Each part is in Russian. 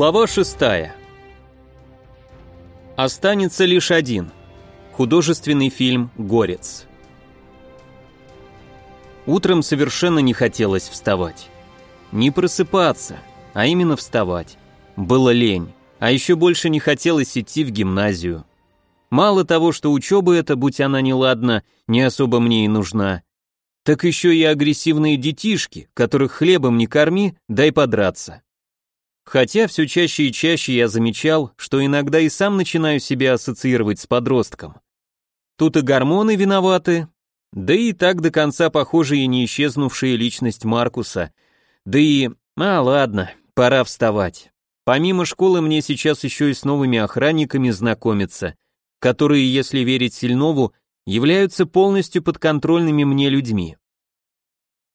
Глава шестая. Останется лишь один. Художественный фильм «Горец». Утром совершенно не хотелось вставать. Не просыпаться, а именно вставать. Было лень, а еще больше не хотелось идти в гимназию. Мало того, что учеба эта, будь она неладна, не особо мне и нужна, так еще и агрессивные детишки, которых хлебом не корми, дай подраться. Хотя все чаще и чаще я замечал, что иногда и сам начинаю себя ассоциировать с подростком. Тут и гормоны виноваты, да и так до конца похожая и не исчезнувшая личность Маркуса. Да и... А, ладно, пора вставать. Помимо школы мне сейчас еще и с новыми охранниками знакомиться, которые, если верить Сильнову, являются полностью подконтрольными мне людьми.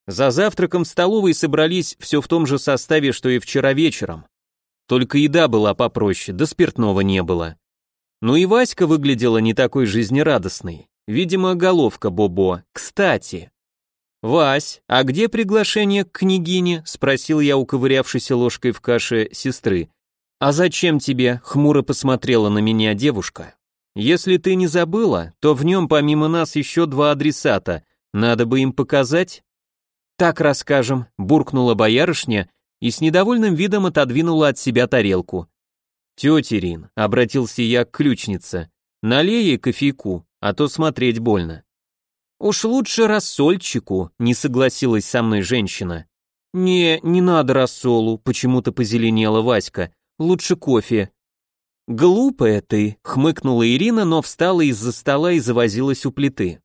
За завтраком в столовой собрались все в том же составе, что и вчера вечером. Только еда была попроще, да спиртного не было. Ну и Васька выглядела не такой жизнерадостной. Видимо, головка Бобо. Кстати. «Вась, а где приглашение к княгине?» — спросил я, уковырявшейся ложкой в каше сестры. «А зачем тебе?» — хмуро посмотрела на меня девушка. «Если ты не забыла, то в нем помимо нас еще два адресата. Надо бы им показать?» «Так расскажем», — буркнула боярышня и с недовольным видом отодвинула от себя тарелку. «Тетя Рин», — обратился я к ключнице, — «налей ей кофейку, а то смотреть больно». «Уж лучше рассольчику», — не согласилась со мной женщина. «Не, не надо рассолу», — почему-то позеленела Васька. «Лучше кофе». «Глупая ты», — хмыкнула Ирина, но встала из-за стола и завозилась у плиты.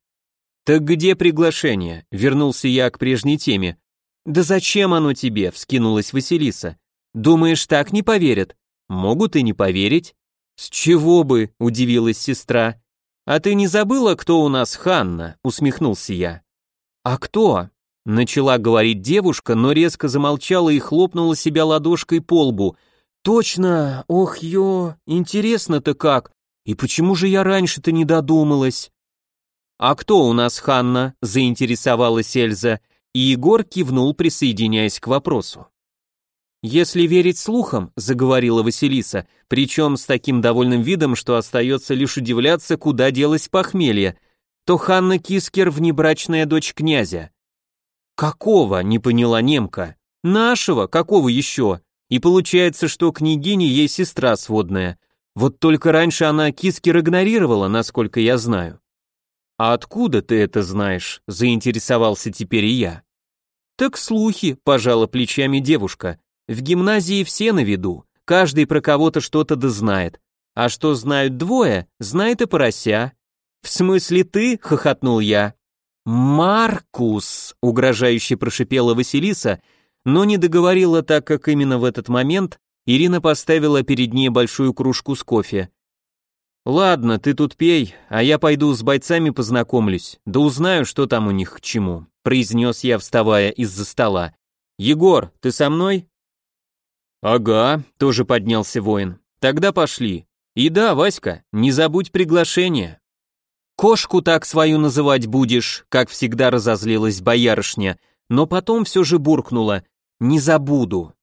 «Так где приглашение?» — вернулся я к прежней теме. «Да зачем оно тебе?» — вскинулась Василиса. «Думаешь, так не поверят?» «Могут и не поверить». «С чего бы?» — удивилась сестра. «А ты не забыла, кто у нас Ханна?» — усмехнулся я. «А кто?» — начала говорить девушка, но резко замолчала и хлопнула себя ладошкой по лбу. «Точно! Ох, ё! Интересно-то как! И почему же я раньше-то не додумалась?» «А кто у нас Ханна?» – заинтересовалась Эльза, и Егор кивнул, присоединяясь к вопросу. «Если верить слухам», – заговорила Василиса, причем с таким довольным видом, что остается лишь удивляться, куда делось похмелье, то Ханна Кискер – внебрачная дочь князя. «Какого?» – не поняла немка. «Нашего? Какого еще?» И получается, что княгиня ей сестра сводная. Вот только раньше она Кискер игнорировала, насколько я знаю. «А откуда ты это знаешь?» – заинтересовался теперь и я. «Так слухи», – пожала плечами девушка. «В гимназии все на виду, каждый про кого-то что-то да знает. А что знают двое, знает и порося». «В смысле ты?» – хохотнул я. «Маркус!» – угрожающе прошипела Василиса, но не договорила так, как именно в этот момент Ирина поставила перед ней большую кружку с кофе. «Ладно, ты тут пей, а я пойду с бойцами познакомлюсь, да узнаю, что там у них к чему», произнес я, вставая из-за стола. «Егор, ты со мной?» «Ага», тоже поднялся воин. «Тогда пошли. И да, Васька, не забудь приглашение». «Кошку так свою называть будешь», как всегда разозлилась боярышня, но потом все же буркнула. «Не забуду».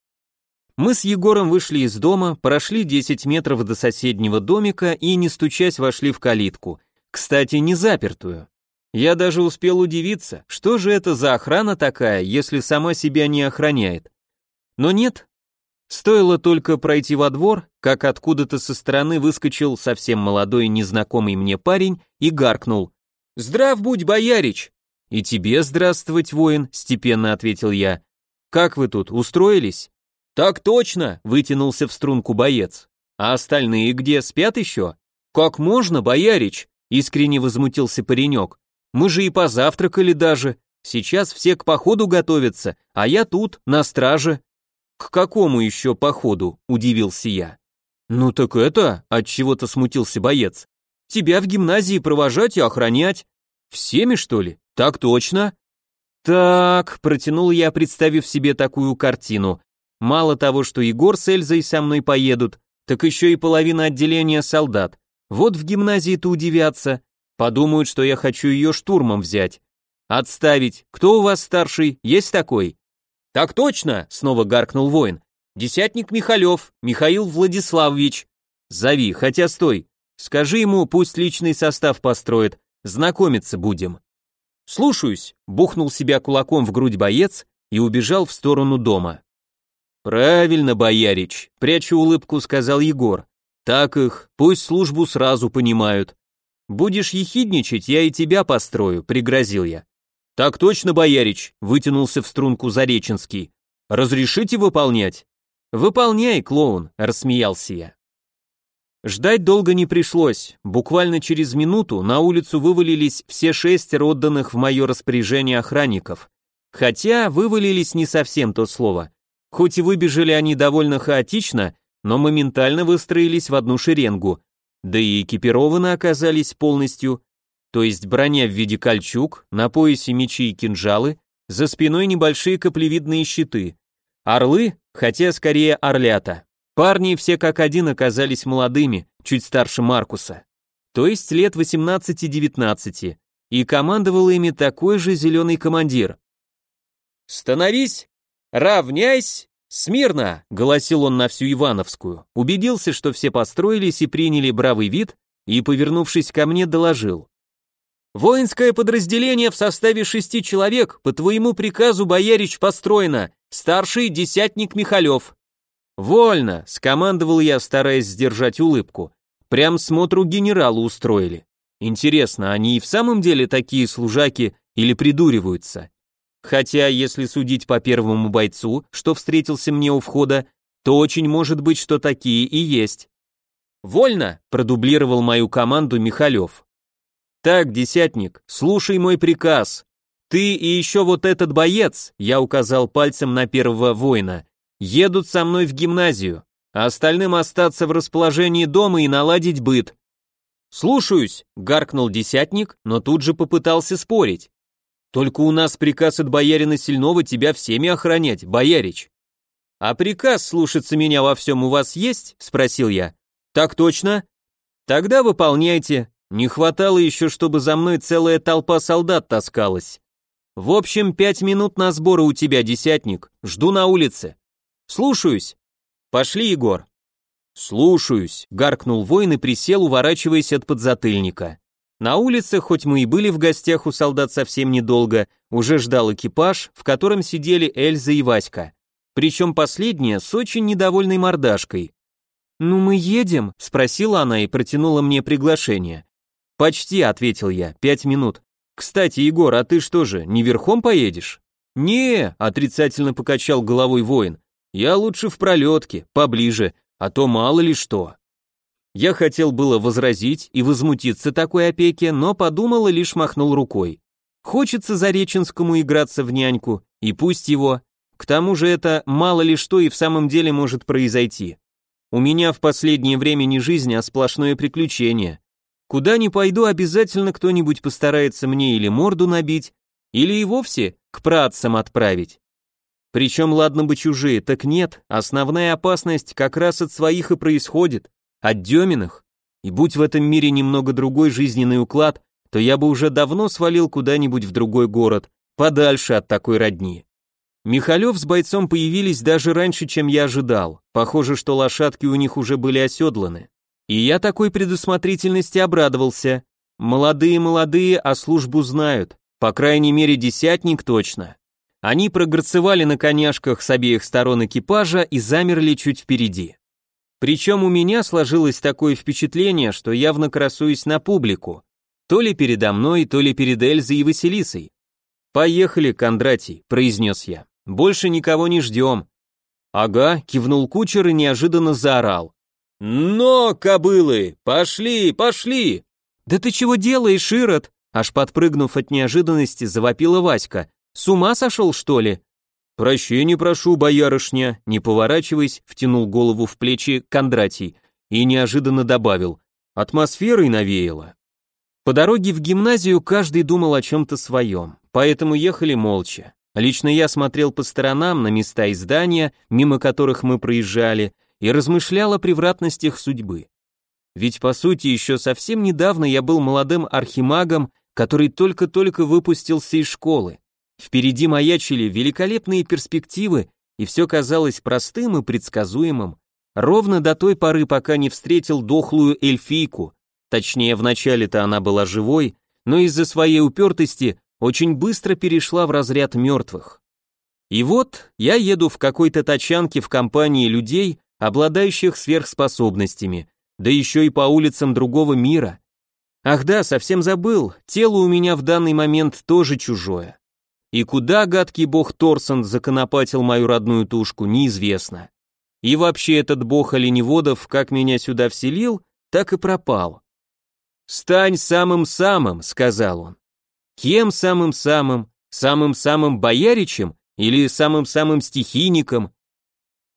Мы с Егором вышли из дома, прошли 10 метров до соседнего домика и, не стучась, вошли в калитку. Кстати, не запертую. Я даже успел удивиться, что же это за охрана такая, если сама себя не охраняет. Но нет. Стоило только пройти во двор, как откуда-то со стороны выскочил совсем молодой незнакомый мне парень и гаркнул. «Здрав будь, боярич!» «И тебе здравствовать, воин», — степенно ответил я. «Как вы тут, устроились?» «Так точно!» — вытянулся в струнку боец. «А остальные где, спят еще?» «Как можно, боярич?» — искренне возмутился паренек. «Мы же и позавтракали даже. Сейчас все к походу готовятся, а я тут, на страже». «К какому еще походу?» — удивился я. «Ну так это...» — отчего-то смутился боец. «Тебя в гимназии провожать и охранять. Всеми, что ли? Так точно?» «Так», — протянул я, представив себе такую картину. Мало того, что Егор с Эльзой со мной поедут, так еще и половина отделения солдат. Вот в гимназии-то удивятся. Подумают, что я хочу ее штурмом взять. Отставить. Кто у вас старший? Есть такой? Так точно, снова гаркнул воин. Десятник Михалев, Михаил Владиславович. Зови, хотя стой. Скажи ему, пусть личный состав построит, знакомиться будем. Слушаюсь, бухнул себя кулаком в грудь боец и убежал в сторону дома. Правильно, боярич, пряча улыбку, сказал Егор. Так их, пусть службу сразу понимают. Будешь ехидничать, я и тебя построю, пригрозил я. Так точно, боярич, вытянулся в струнку Зареченский. Разрешите выполнять? «Выполняй, клоун», — рассмеялся я. Ждать долго не пришлось. Буквально через минуту на улицу вывалились все шестеро отданных в мое распоряжение охранников. Хотя вывалились не совсем то слово. Хоть и выбежали они довольно хаотично, но моментально выстроились в одну шеренгу. Да и экипированы оказались полностью. То есть броня в виде кольчуг, на поясе мечи и кинжалы, за спиной небольшие каплевидные щиты. Орлы, хотя скорее орлята. Парни все как один оказались молодыми, чуть старше Маркуса. То есть лет 18-19, и командовал ими такой же зеленый командир. «Становись! Равняйсь! Смирно!» — голосил он на всю Ивановскую. Убедился, что все построились и приняли бравый вид, и, повернувшись ко мне, доложил. Воинское подразделение в составе шести человек по твоему приказу, боярич, построено. Старший десятник Михалев. Вольно, скомандовал я, стараясь сдержать улыбку. Прям смотру генералу устроили. Интересно, они и в самом деле такие служаки или придуриваются? Хотя, если судить по первому бойцу, что встретился мне у входа, то очень может быть, что такие и есть. «Вольно!» – продублировал мою команду Михалев. «Так, десятник, слушай мой приказ. Ты и еще вот этот боец, я указал пальцем на первого воина, едут со мной в гимназию, а остальным остаться в расположении дома и наладить быт». «Слушаюсь», — гаркнул десятник, но тут же попытался спорить. «Только у нас приказ от боярина Сильного тебя всеми охранять, боярич». «А приказ слушаться меня во всем у вас есть?» — спросил я. «Так точно?» «Тогда выполняйте. Не хватало еще, чтобы за мной целая толпа солдат таскалась. В общем, пять минут на сборы у тебя, десятник. Жду на улице. Слушаюсь. Пошли, Егор. Слушаюсь, гаркнул воин и присел, уворачиваясь от подзатыльника. На улице, хоть мы и были в гостях у солдат совсем недолго, уже ждал экипаж, в котором сидели Эльза и Васька. Причем последняя с очень недовольной мордашкой. «Ну мы едем?» – спросила она и протянула мне приглашение. «Почти», — ответил я, — «пять минут». «Кстати, Егор, а ты что же, не верхом поедешь?» «Не», — отрицательно покачал головой воин, — «я лучше в пролетке, поближе, а то мало ли что». Я хотел было возразить и возмутиться такой опеке, но подумал и лишь махнул рукой. Хочется Зареченскому играться в няньку, и пусть его. К тому же это мало ли что и в самом деле может произойти. У меня в последнее время не жизнь, а сплошное приключение. Куда ни пойду, обязательно кто-нибудь постарается мне или морду набить, или и вовсе к працам отправить. Причем, ладно бы чужие, так нет, основная опасность как раз от своих и происходит, от Деминых. И будь в этом мире немного другой жизненный уклад, то я бы уже давно свалил куда-нибудь в другой город, подальше от такой родни. Михалев с бойцом появились даже раньше, чем я ожидал. Похоже, что лошадки у них уже были оседланы. И я такой предусмотрительности обрадовался. Молодые-молодые, а службу знают. По крайней мере, десятник точно. Они прогорцевали на коняшках с обеих сторон экипажа и замерли чуть впереди. Причем у меня сложилось такое впечатление, что явно красуюсь на публику. То ли передо мной, то ли перед Эльзой и Василисой. «Поехали, Кондратий», — произнес я. «Больше никого не ждем». «Ага», — кивнул кучер и неожиданно заорал. «Но, кобылы, пошли, пошли!» «Да ты чего делаешь, Ирод?» Аж подпрыгнув от неожиданности, завопила Васька. «С ума сошел, что ли?» «Прощения прошу, боярышня», не поворачиваясь, втянул голову в плечи Кондратий и неожиданно добавил. Атмосферой навеяло. По дороге в гимназию каждый думал о чем-то своем, поэтому ехали молча. Лично я смотрел по сторонам на места и здания, мимо которых мы проезжали, и размышлял о превратностях судьбы. Ведь по сути еще совсем недавно я был молодым архимагом, который только-только выпустился из школы. Впереди маячили великолепные перспективы, и все казалось простым и предсказуемым, ровно до той поры, пока не встретил дохлую эльфийку, точнее, вначале-то она была живой, но из-за своей упертости очень быстро перешла в разряд мертвых. И вот я еду в какой-то тачанке в компании людей, обладающих сверхспособностями, да еще и по улицам другого мира. Ах да, совсем забыл, тело у меня в данный момент тоже чужое. И куда гадкий бог Торсон законопатил мою родную тушку, неизвестно. И вообще этот бог оленеводов как меня сюда вселил, так и пропал. «Стань самым-самым», — сказал он. «Кем самым-самым? Самым-самым бояричем или самым-самым стихийником?»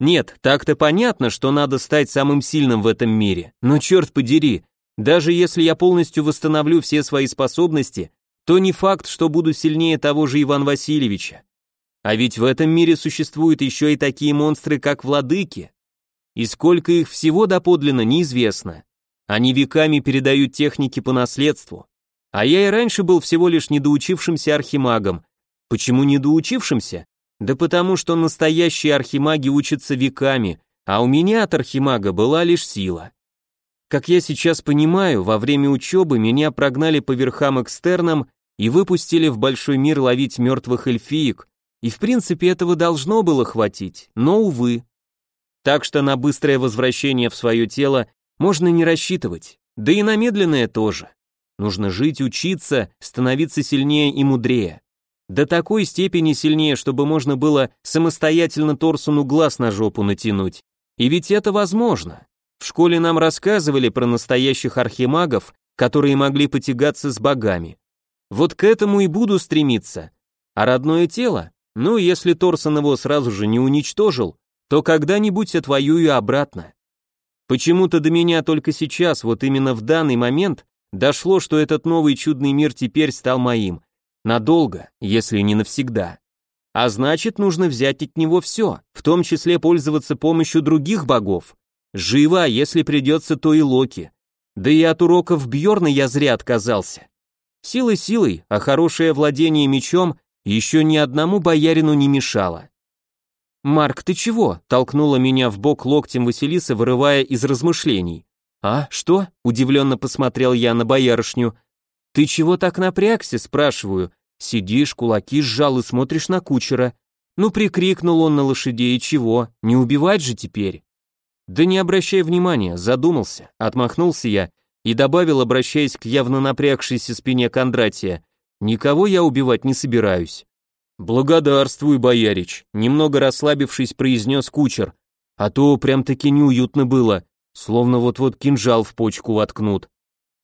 Нет, так-то понятно, что надо стать самым сильным в этом мире, но черт подери, даже если я полностью восстановлю все свои способности, то не факт, что буду сильнее того же Ивана Васильевича. А ведь в этом мире существуют еще и такие монстры, как владыки. И сколько их всего доподлинно, неизвестно. Они веками передают техники по наследству. А я и раньше был всего лишь недоучившимся архимагом. Почему недоучившимся? Да потому что настоящие архимаги учатся веками, а у меня от архимага была лишь сила. Как я сейчас понимаю, во время учебы меня прогнали по верхам экстернам и выпустили в большой мир ловить мертвых эльфиек, и в принципе этого должно было хватить, но увы. Так что на быстрое возвращение в свое тело можно не рассчитывать, да и на медленное тоже. Нужно жить, учиться, становиться сильнее и мудрее. До такой степени сильнее, чтобы можно было самостоятельно Торсуну глаз на жопу натянуть. И ведь это возможно. В школе нам рассказывали про настоящих архимагов, которые могли потягаться с богами. Вот к этому и буду стремиться. А родное тело? Ну, если Торсон его сразу же не уничтожил, то когда-нибудь отвоюю обратно. Почему-то до меня только сейчас, вот именно в данный момент, дошло, что этот новый чудный мир теперь стал моим. Надолго, если не навсегда. А значит, нужно взять от него все, в том числе пользоваться помощью других богов. Живо, а если придется, то и Локи. Да и от уроков Бьорна я зря отказался. Силой силой, а хорошее владение мечом еще ни одному боярину не мешало. «Марк, ты чего?» – толкнула меня в бок локтем Василиса, вырывая из размышлений. «А, что?» – удивленно посмотрел я на боярышню. «Ты чего так напрягся?» – спрашиваю. Сидишь, кулаки сжал и смотришь на кучера. Ну, прикрикнул он на лошадей, и чего? Не убивать же теперь? Да не обращай внимания, задумался, отмахнулся я и добавил, обращаясь к явно напрягшейся спине Кондратия. Никого я убивать не собираюсь. Благодарствуй, боярич, немного расслабившись, произнес кучер. А то прям-таки неуютно было, словно вот-вот кинжал в почку воткнут.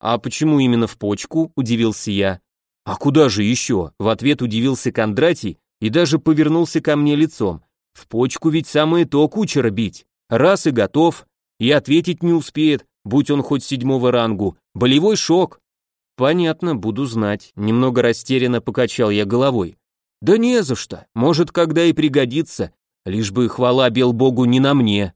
А почему именно в почку? удивился я. А куда же еще? В ответ удивился Кондратий и даже повернулся ко мне лицом. В почку ведь самое то кучера бить. Раз и готов, и ответить не успеет, будь он хоть седьмого рангу. Болевой шок. Понятно, буду знать. Немного растерянно покачал я головой. Да не за что, может, когда и пригодится, лишь бы хвала бел богу не на мне.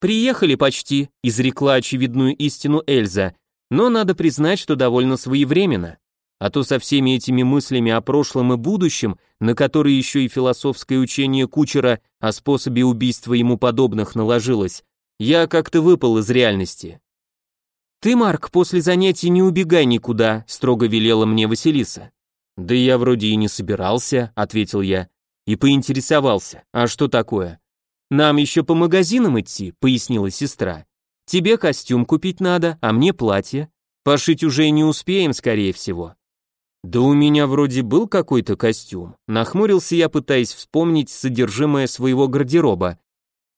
Приехали почти, изрекла очевидную истину Эльза, но надо признать, что довольно своевременно. А то со всеми этими мыслями о прошлом и будущем, на которые еще и философское учение Кучера о способе убийства ему подобных наложилось, я как-то выпал из реальности. «Ты, Марк, после занятий не убегай никуда», — строго велела мне Василиса. «Да я вроде и не собирался», — ответил я, и поинтересовался, «А что такое?» «Нам еще по магазинам идти», — пояснила сестра. «Тебе костюм купить надо, а мне платье. Пошить уже не успеем, скорее всего». «Да у меня вроде был какой-то костюм», — нахмурился я, пытаясь вспомнить содержимое своего гардероба.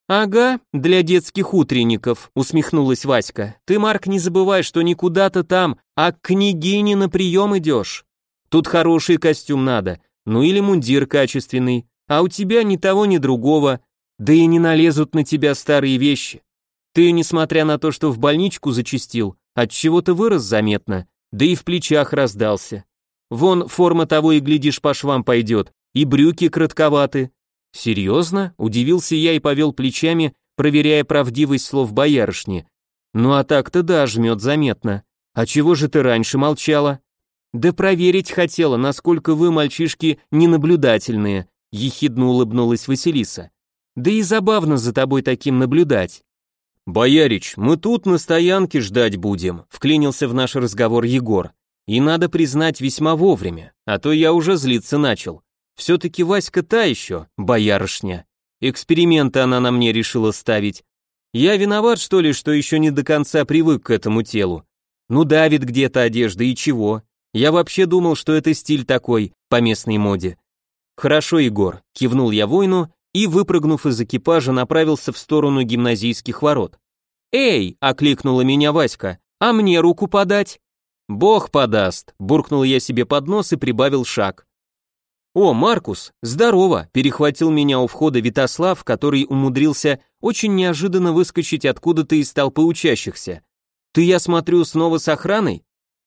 «Ага, для детских утренников», — усмехнулась Васька. «Ты, Марк, не забывай, что не куда-то там, а к княгине на прием идешь. Тут хороший костюм надо, ну или мундир качественный, а у тебя ни того, ни другого, да и не налезут на тебя старые вещи. Ты, несмотря на то, что в больничку зачастил, от чего то вырос заметно, да и в плечах раздался. Вон форма того и глядишь по швам пойдет, и брюки кратковаты. Серьезно? Удивился я и повел плечами, проверяя правдивость слов боярышни. Ну а так-то да, жмет заметно. А чего же ты раньше молчала? Да проверить хотела, насколько вы, мальчишки, ненаблюдательные, ехидно улыбнулась Василиса. Да и забавно за тобой таким наблюдать. Боярич, мы тут на стоянке ждать будем, вклинился в наш разговор Егор. И надо признать весьма вовремя, а то я уже злиться начал. Все-таки Васька та еще, боярышня. Эксперименты она на мне решила ставить. Я виноват, что ли, что еще не до конца привык к этому телу? Ну давит где-то одежда и чего? Я вообще думал, что это стиль такой, по местной моде. Хорошо, Егор, кивнул я воину и, выпрыгнув из экипажа, направился в сторону гимназийских ворот. «Эй!» — окликнула меня Васька. «А мне руку подать?» «Бог подаст!» — буркнул я себе под нос и прибавил шаг. «О, Маркус, здорово!» — перехватил меня у входа Витослав, который умудрился очень неожиданно выскочить откуда-то из толпы учащихся. «Ты, я смотрю, снова с охраной?»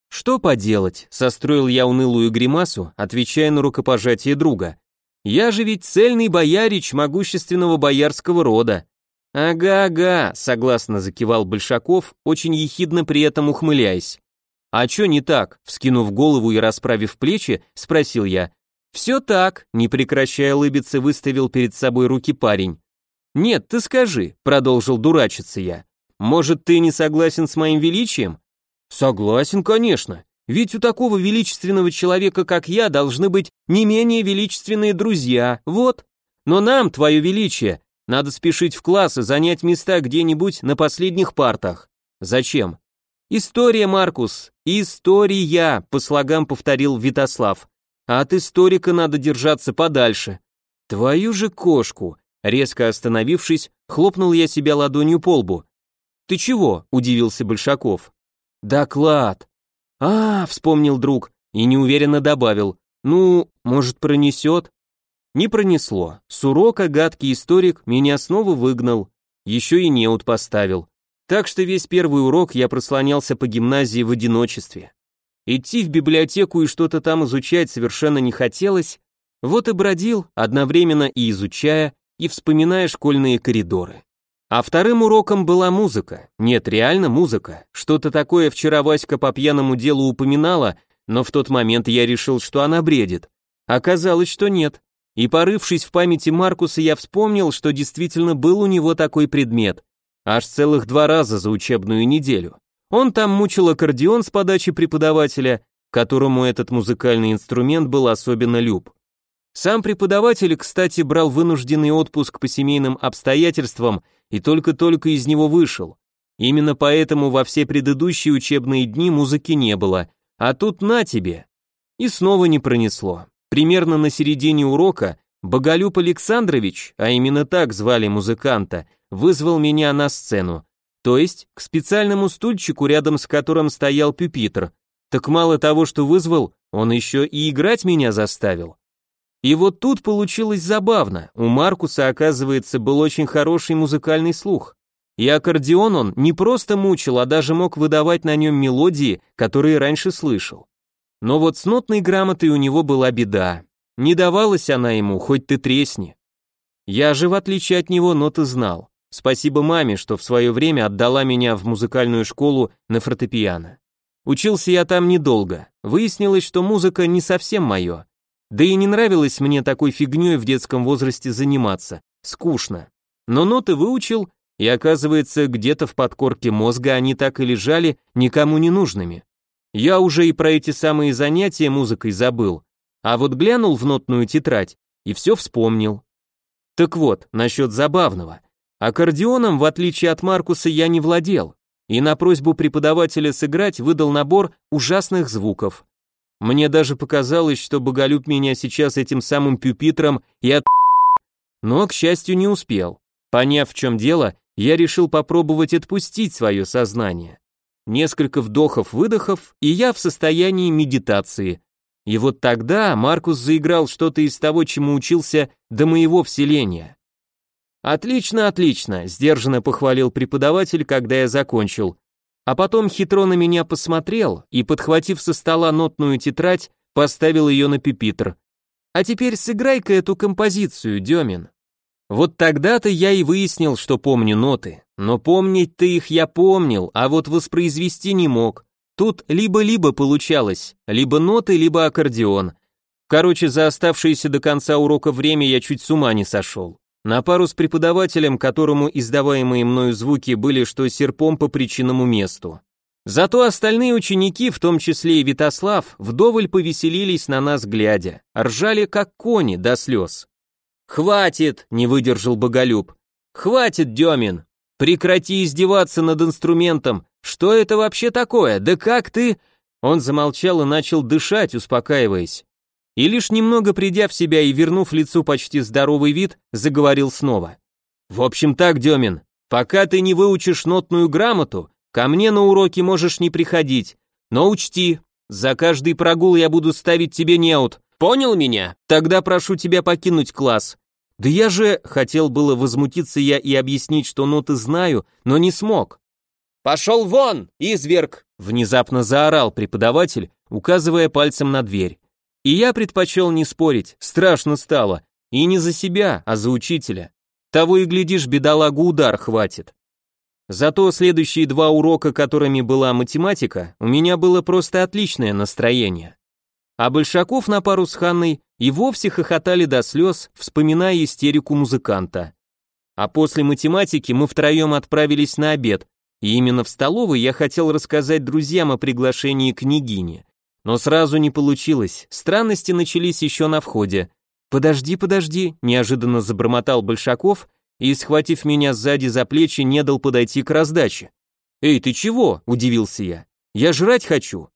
«Что поделать?» — состроил я унылую гримасу, отвечая на рукопожатие друга. Я же ведь цельный боярич могущественного боярского рода. Ага-ага, согласно закивал Большаков, очень ехидно при этом ухмыляясь. А чё не так? Вскинув голову и расправив плечи, спросил я. Все так, не прекращая улыбиться, выставил перед собой руки парень. Нет, ты скажи, продолжил дурачиться я. Может, ты не согласен с моим величием? Согласен, конечно. Ведь у такого величественного человека, как я, должны быть не менее величественные друзья, вот. Но нам, твое величие, надо спешить в класс и занять места где-нибудь на последних партах. Зачем? История, Маркус, история, по слогам повторил Витослав. А от историка надо держаться подальше. Твою же кошку. Резко остановившись, хлопнул я себя ладонью по лбу. Ты чего? удивился Большаков. Доклад. «А, — вспомнил друг и неуверенно добавил, — ну, может, пронесет?» Не пронесло. С урока гадкий историк меня снова выгнал, еще и неуд поставил. Так что весь первый урок я прослонялся по гимназии в одиночестве. Идти в библиотеку и что-то там изучать совершенно не хотелось, вот и бродил, одновременно и изучая, и вспоминая школьные коридоры. А вторым уроком была музыка. Нет, реально музыка. Что-то такое вчера Васька по пьяному делу упоминала, но в тот момент я решил, что она бредит. Оказалось, что нет. И порывшись в памяти Маркуса, я вспомнил, что действительно был у него такой предмет. Аж целых два раза за учебную неделю. Он там мучил аккордеон с подачи преподавателя, которому этот музыкальный инструмент был особенно люб. Сам преподаватель, кстати, брал вынужденный отпуск по семейным обстоятельствам и только-только из него вышел. Именно поэтому во все предыдущие учебные дни музыки не было, а тут на тебе. И снова не пронесло. Примерно на середине урока Боголюб Александрович, а именно так звали музыканта, вызвал меня на сцену, то есть к специальному стульчику, рядом с которым стоял пюпитр. Так мало того, что вызвал, он еще и играть меня заставил. И вот тут получилось забавно. У Маркуса, оказывается, был очень хороший музыкальный слух. И аккордеон он не просто мучил, а даже мог выдавать на нем мелодии, которые раньше слышал. Но вот с нотной грамотой у него была беда. Не давалась она ему, хоть ты тресни. Я же, в отличие от него, ноты знал. Спасибо маме, что в свое время отдала меня в музыкальную школу на фортепиано. Учился я там недолго. Выяснилось, что музыка не совсем мое. Да и не нравилось мне такой фигней в детском возрасте заниматься. Скучно. Но ноты выучил, и оказывается, где-то в подкорке мозга они так и лежали никому не нужными. Я уже и про эти самые занятия музыкой забыл, а вот глянул в нотную тетрадь и все вспомнил. Так вот, насчет забавного. Аккордеоном, в отличие от Маркуса, я не владел, и на просьбу преподавателя сыграть выдал набор ужасных звуков. Мне даже показалось, что Боголюб меня сейчас этим самым пюпитром и от... Но, к счастью, не успел. Поняв, в чем дело, я решил попробовать отпустить свое сознание. Несколько вдохов-выдохов, и я в состоянии медитации. И вот тогда Маркус заиграл что-то из того, чему учился до моего вселения. «Отлично, отлично», — сдержанно похвалил преподаватель, когда я закончил а потом хитро на меня посмотрел и, подхватив со стола нотную тетрадь, поставил ее на пепитр. А теперь сыграй-ка эту композицию, Демин. Вот тогда-то я и выяснил, что помню ноты. Но помнить-то их я помнил, а вот воспроизвести не мог. Тут либо-либо получалось, либо ноты, либо аккордеон. Короче, за оставшееся до конца урока время я чуть с ума не сошел. На пару с преподавателем, которому издаваемые мною звуки были что серпом по причинному месту. Зато остальные ученики, в том числе и Витослав, вдоволь повеселились на нас глядя, ржали как кони до слез. «Хватит!» — не выдержал Боголюб. «Хватит, Демин! Прекрати издеваться над инструментом! Что это вообще такое? Да как ты...» Он замолчал и начал дышать, успокаиваясь. И лишь немного придя в себя и вернув лицу почти здоровый вид, заговорил снова. «В общем так, Демин, пока ты не выучишь нотную грамоту, Ко мне на уроки можешь не приходить, но учти, за каждый прогул я буду ставить тебе неут. Понял меня? Тогда прошу тебя покинуть класс. Да я же хотел было возмутиться я и объяснить, что ноты знаю, но не смог. Пошел вон, изверг, внезапно заорал преподаватель, указывая пальцем на дверь. И я предпочел не спорить, страшно стало, и не за себя, а за учителя. Того и глядишь, бедолагу удар хватит. Зато следующие два урока, которыми была математика, у меня было просто отличное настроение. А Большаков на пару с Ханной и вовсе хохотали до слез, вспоминая истерику музыканта. А после математики мы втроем отправились на обед, и именно в столовой я хотел рассказать друзьям о приглашении княгини. Но сразу не получилось, странности начались еще на входе. «Подожди, подожди», – неожиданно забормотал Большаков и, схватив меня сзади за плечи, не дал подойти к раздаче. «Эй, ты чего?» – удивился я. «Я жрать хочу».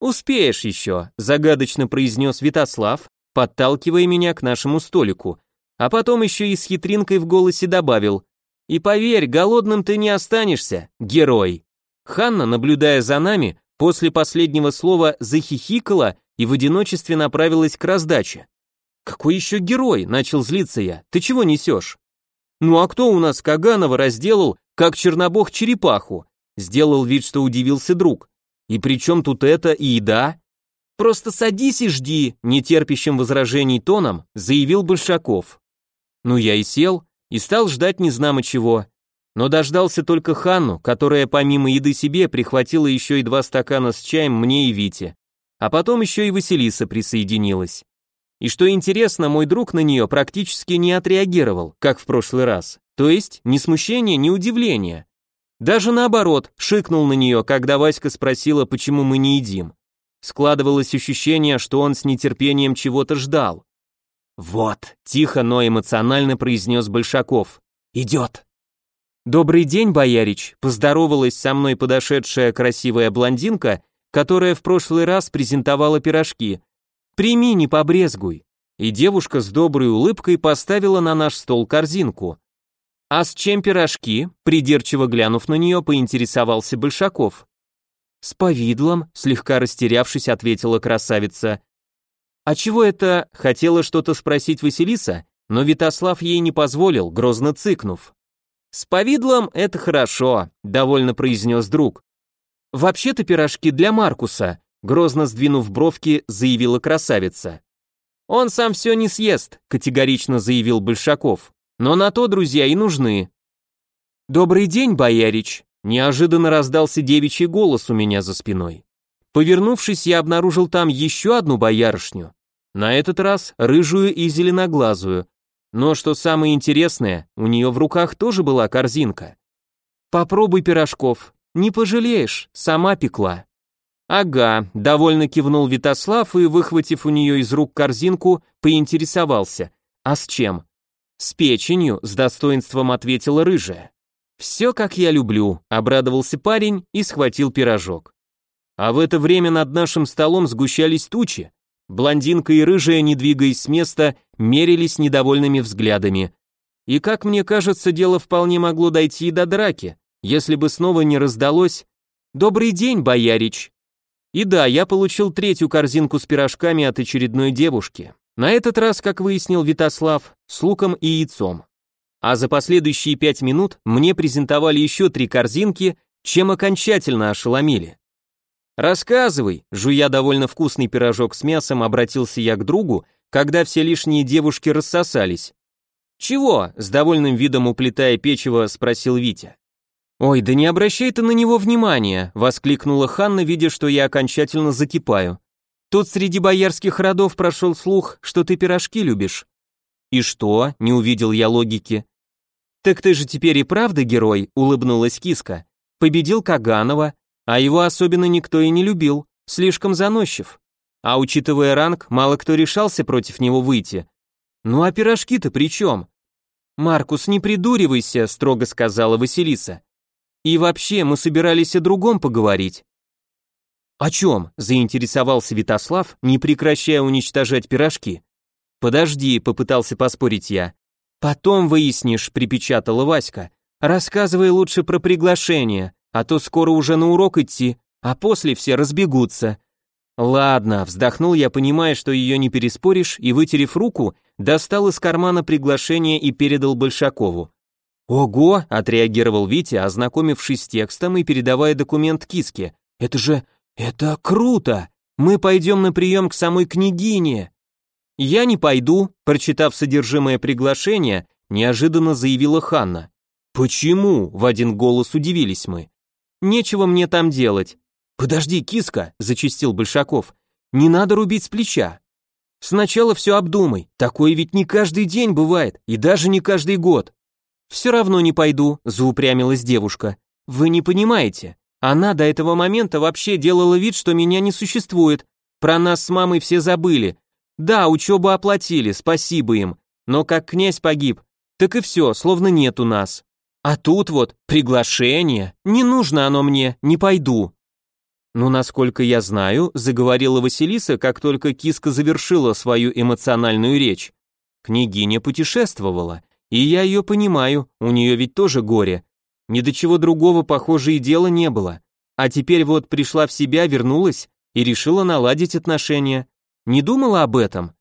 «Успеешь еще», – загадочно произнес Витослав, подталкивая меня к нашему столику, а потом еще и с хитринкой в голосе добавил «И поверь, голодным ты не останешься, герой». Ханна, наблюдая за нами, после последнего слова захихикала и в одиночестве направилась к раздаче. «Какой еще герой?» – начал злиться я. «Ты чего несешь?» Ну а кто у нас Каганова разделал, как Чернобог черепаху? Сделал вид, что удивился друг. И при чем тут это и еда? Просто садись и жди, нетерпящим возражений тоном, заявил Большаков. Ну я и сел, и стал ждать незнамо чего. Но дождался только Ханну, которая помимо еды себе прихватила еще и два стакана с чаем мне и Вите. А потом еще и Василиса присоединилась. И что интересно, мой друг на нее практически не отреагировал, как в прошлый раз. То есть, ни смущения, ни удивления. Даже наоборот, шикнул на нее, когда Васька спросила, почему мы не едим. Складывалось ощущение, что он с нетерпением чего-то ждал. «Вот», — тихо, но эмоционально произнес Большаков. «Идет». «Добрый день, боярич», — поздоровалась со мной подошедшая красивая блондинка, которая в прошлый раз презентовала пирожки, Прими, не побрезгуй. И девушка с доброй улыбкой поставила на наш стол корзинку. А с чем пирожки? Придирчиво глянув на нее, поинтересовался Большаков. С повидлом, слегка растерявшись, ответила красавица. А чего это? Хотела что-то спросить Василиса, но Витослав ей не позволил, грозно цыкнув. «С повидлом это хорошо», — довольно произнес друг. «Вообще-то пирожки для Маркуса», Грозно сдвинув бровки, заявила красавица. «Он сам все не съест», — категорично заявил Большаков. «Но на то друзья и нужны». «Добрый день, боярич», — неожиданно раздался девичий голос у меня за спиной. Повернувшись, я обнаружил там еще одну боярышню. На этот раз рыжую и зеленоглазую. Но что самое интересное, у нее в руках тоже была корзинка. «Попробуй пирожков, не пожалеешь, сама пекла». «Ага», — довольно кивнул Витослав и, выхватив у нее из рук корзинку, поинтересовался. «А с чем?» «С печенью», — с достоинством ответила рыжая. «Все, как я люблю», — обрадовался парень и схватил пирожок. А в это время над нашим столом сгущались тучи. Блондинка и рыжая, не двигаясь с места, мерились недовольными взглядами. И, как мне кажется, дело вполне могло дойти и до драки, если бы снова не раздалось «Добрый день, боярич!» И да, я получил третью корзинку с пирожками от очередной девушки. На этот раз, как выяснил Витослав, с луком и яйцом. А за последующие пять минут мне презентовали еще три корзинки, чем окончательно ошеломили. «Рассказывай», жуя довольно вкусный пирожок с мясом, обратился я к другу, когда все лишние девушки рассосались. «Чего?» — с довольным видом уплетая печево, спросил Витя. «Ой, да не обращай ты на него внимания!» — воскликнула Ханна, видя, что я окончательно закипаю. «Тут среди боярских родов прошел слух, что ты пирожки любишь». И что? Не увидел я логики. Так ты же теперь и правда герой, улыбнулась киска. Победил Каганова, а его особенно никто и не любил, слишком заносчив. А учитывая ранг, мало кто решался против него выйти. Ну а пирожки-то при чем? Маркус, не придуривайся, строго сказала Василиса. И вообще, мы собирались о другом поговорить. О чем? заинтересовался Витослав, не прекращая уничтожать пирожки. Подожди, попытался поспорить я. Потом выяснишь, припечатала Васька. Рассказывай лучше про приглашение, а то скоро уже на урок идти, а после все разбегутся. Ладно, вздохнул я, понимая, что ее не переспоришь, и вытерев руку, достал из кармана приглашение и передал Большакову. «Ого!» — отреагировал Витя, ознакомившись с текстом и передавая документ киске. «Это же... это круто! Мы пойдем на прием к самой княгине!» «Я не пойду», — прочитав содержимое приглашения, неожиданно заявила Ханна. «Почему?» — в один голос удивились мы. «Нечего мне там делать». «Подожди, киска», — зачистил Большаков. «Не надо рубить с плеча. Сначала все обдумай, такое ведь не каждый день бывает, и даже не каждый год». «Все равно не пойду», — заупрямилась девушка. «Вы не понимаете. Она до этого момента вообще делала вид, что меня не существует. Про нас с мамой все забыли. Да, учебу оплатили, спасибо им. Но как князь погиб, так и все, словно нет у нас. А тут вот приглашение. Не нужно оно мне, не пойду. Ну, насколько я знаю, заговорила Василиса, как только киска завершила свою эмоциональную речь. Княгиня путешествовала, и я ее понимаю, у нее ведь тоже горе. Ни до чего другого, похоже, и дела не было. А теперь вот пришла в себя, вернулась и решила наладить отношения. Не думала об этом?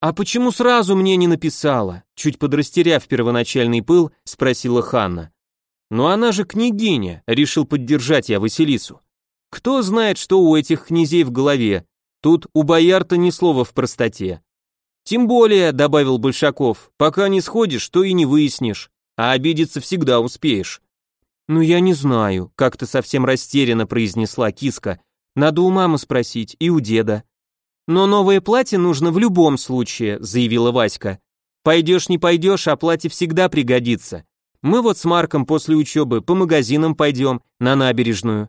«А почему сразу мне не написала?» Чуть подрастеряв первоначальный пыл, спросила Ханна. «Но она же княгиня», — решил поддержать я Василису. «Кто знает, что у этих князей в голове? Тут у бояр-то ни слова в простоте». «Тем более», — добавил Большаков, — «пока не сходишь, то и не выяснишь, а обидеться всегда успеешь». «Ну я не знаю», — как-то совсем растерянно произнесла киска. «Надо у мамы спросить и у деда». «Но новое платье нужно в любом случае», — заявила Васька. «Пойдешь, не пойдешь, а платье всегда пригодится. Мы вот с Марком после учебы по магазинам пойдем, на набережную».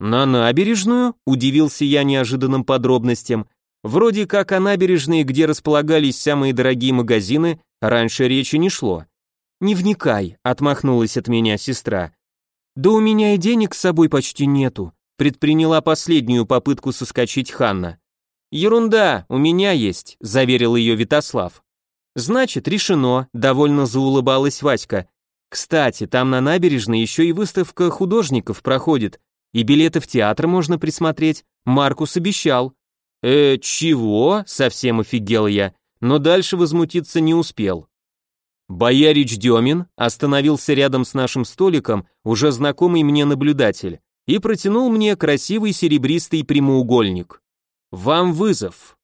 «На набережную?» — удивился я неожиданным подробностям. Вроде как о набережной, где располагались самые дорогие магазины, раньше речи не шло. «Не вникай», — отмахнулась от меня сестра. «Да у меня и денег с собой почти нету», — предприняла последнюю попытку соскочить Ханна. «Ерунда, у меня есть», — заверил ее Витослав. «Значит, решено», — довольно заулыбалась Васька. «Кстати, там на набережной еще и выставка художников проходит, и билеты в театр можно присмотреть, Маркус обещал». «Э, чего?» — совсем офигел я, но дальше возмутиться не успел. Боярич Демин остановился рядом с нашим столиком, уже знакомый мне наблюдатель, и протянул мне красивый серебристый прямоугольник. Вам вызов.